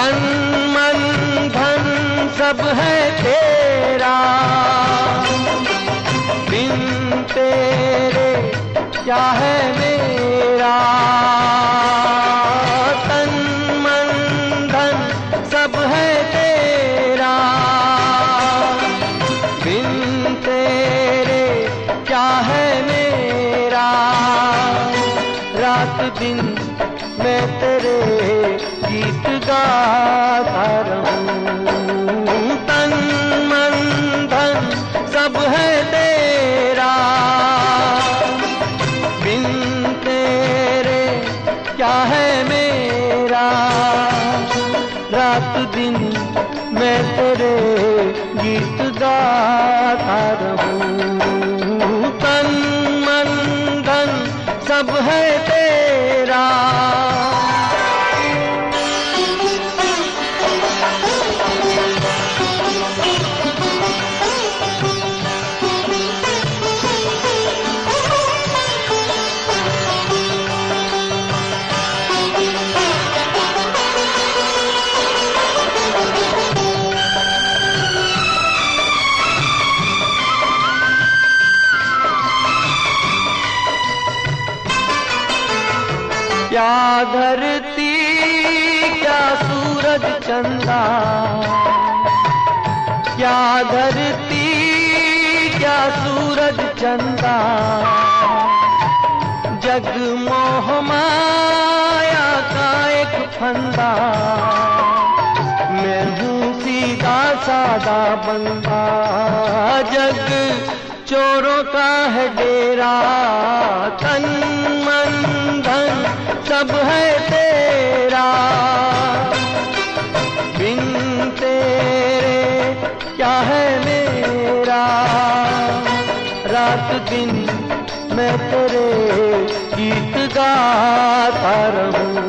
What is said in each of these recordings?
तन मन धन सब है तेरा। बिन तेरे क्या है मेरा? तन, मन, धन सब है तेरा। बिन तेरे क्या है मेरा? रात दिन मैं तेरे गीत गाता रहूँ तन, मन, धन, सब है तेरा। बिन तेरे, क्या है मेरा? रात दिन मैं तेरे गीत गाता रहूँ तन, मन, धन, सब है क्या धरती, क्या सूरज चंदा? क्या धरती, क्या सूरज चंदा? जग मोहमाया का एक फंदा। मैं हूँ सीधा सादा बंदा। जग चोरों का है डेरा रात दिन मैं तेरे गीत गाता रहूँ।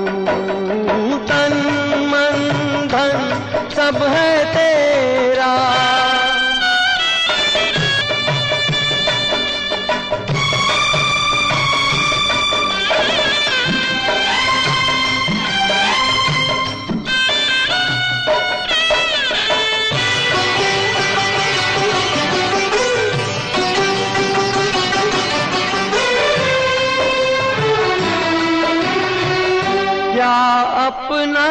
क्या अपना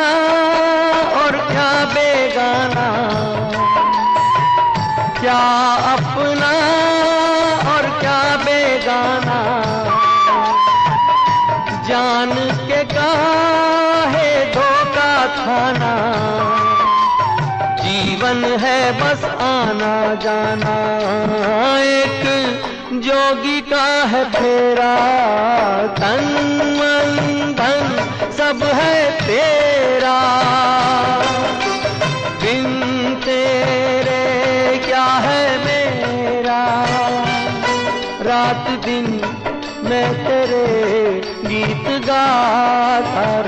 और क्या बेगाना। क्या अपना और क्या बेगाना। जान के काहे धोखा खाना। जीवन है बस आना जाना। एक जोगी का है फेरा, तन सब है तेरा। बिन तेरे क्या है मेरा? रात दिन मैं तेरे गीत गाता